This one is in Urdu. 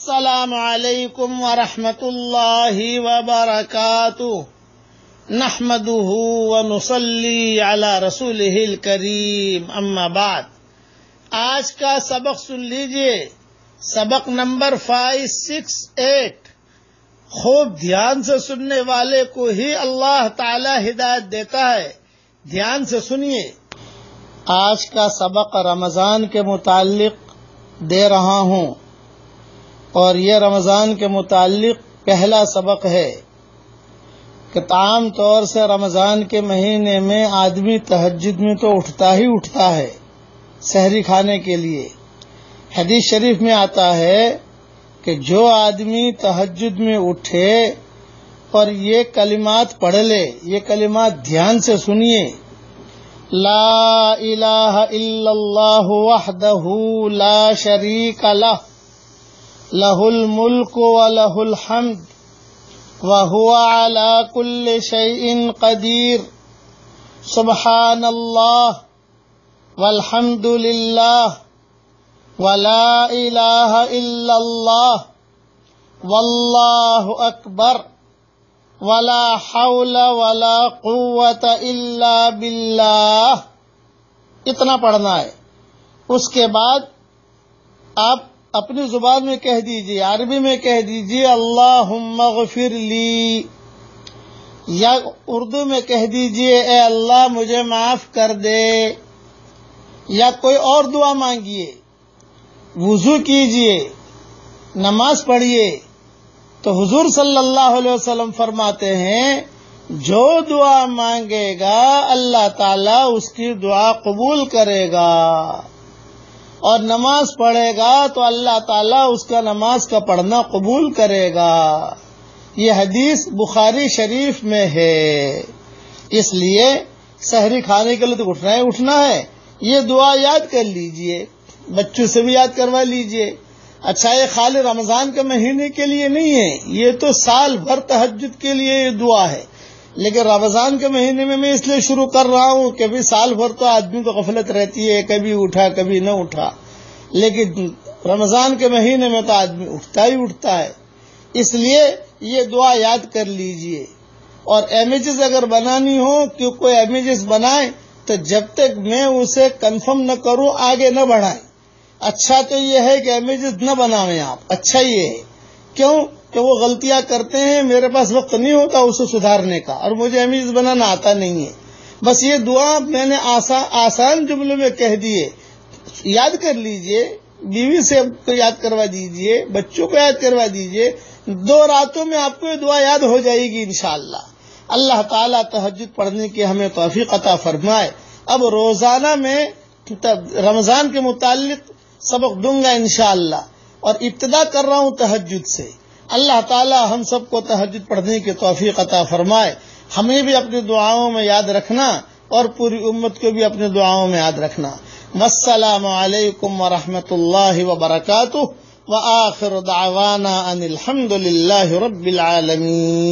السلام علیکم ورحمۃ اللہ وبرکاتہ۔ نحمده ونصلي على رسوله الكريم اما بعد۔ آج کا سبق سن لیجیے۔ سبق نمبر فائیو، سکس، ایٹ۔ خوب دھیان سے سننے والے کو ہی اللہ تعالی ہدایت دیتا ہے۔ دھیان سے سنیے۔ آج کا سبق رمضان کے متعلق دے رہا ہوں۔ اور یہ رمضان کے متعلق پہلا سبق ہے کہ عام طور سے رمضان کے مہینے میں آدمی تہجد میں تو اٹھتا ہی اٹھتا ہے سحری کھانے کے لیے۔ حدیث شریف میں آتا ہے کہ جو آدمی تہجد میں اٹھے اور یہ کلمات پڑھ لے، یہ کلمات دھیان سے سنیے۔ لا الہ الا اللہ وحدہ لا شریک لہ۔ لہ الملک ولہ الحمد وهو على كل شيء قدير سبحان الله والحمد لله ولا إله إلا الله والله أكبر ولا حول ولا قوة إلا بالله اتنا پڑھنا ہے۔ اس کے بعد آپ اپنی زبان میں کہہ دیجیے، عربی میں کہہ دیجیے اللہ مغفر لی، یا اردو میں کہہ دیجیے، اے اللہ مجھے معاف کر دے، یا کوئی اور دعا مانگیے، وضو کیجیے، نماز پڑھیے تو حضور صلی اللہ علیہ وسلم فرماتے ہیں، جو دعا مانگے گا، اللہ تعالی اس کی دعا قبول کرے گا۔ اور نماز پڑھے گا تو اللہ تعالیٰ اس کا نماز کا پڑھنا قبول کرے گا۔ یہ حدیث بخاری شریف میں ہے۔ اس لیے سحری کھانے کے لیے تو اٹھنا ہے اٹھنا ہے۔ یہ دعا یاد کر لیجیے، بچوں سے بھی یاد کروا لیجیے۔ اچھا یہ خالی رمضان کے مہینے کے لیے نہیں ہے، یہ تو سال بھر تحجد کے لیے یہ دعا ہے۔ لیکن رمضان کے مہینے میں میں اس لیے شروع کر رہا ہوں کہ بھی سال بھر تو آدمی کو غفلت رہتی ہے، کبھی اٹھا، کبھی نہ اٹھا۔ لیکن رمضان کے مہینے میں تو آدمی اٹھتا ہی اٹھتا ہے۔ اس لیے یہ دعا یاد کر لیجیے۔ اور امیجز اگر بنانی ہو کہ کوئی امیجز بنائے تو جب تک میں اسے کنفرم نہ کروں، آگے نہ بڑھائیں۔ اچھا تو یہ ہے کہ امیجز نہ بناویں آپ۔ اچھا یہ ہے۔ کیوں؟ کہ وہ غلطیاں کرتے ہیں، میرے پاس وقت نہیں ہوتا اسے سدھارنے کا، اور مجھے امیز بنانا آتا نہیں ہے۔ بس یہ دعا میں نے آسان آسان میں کہہ دیے یاد کر لیجیے، بیوی سے کو یاد کروا دیجیے، بچوں کو یاد کروا دیجیے، دو راتوں میں آپ کو یہ دعا یاد ہو جائے گی انشاءاللہ۔ اللہ تعالیٰ تحجد پڑھنے کی ہمیں توفیق عطا فرمائے۔ اب روزانہ میں رمضان کے متعلق سبق دوں گا انشاءاللہ۔ اور ابتدا کر رہا ہوں تحجد سے۔ اللہ تعالی ہم سب کو تحجد پڑھنے کی توفیق عطا فرمائے۔ ہمیں بھی اپنی دعاؤں میں یاد رکھنا اور پوری امت کو بھی اپنی دعاؤں میں یاد رکھنا۔ والسلام علیکم ورحمۃ اللہ وبرکاتہ وآخر دعوانا ان الحمد للہ رب العالمین۔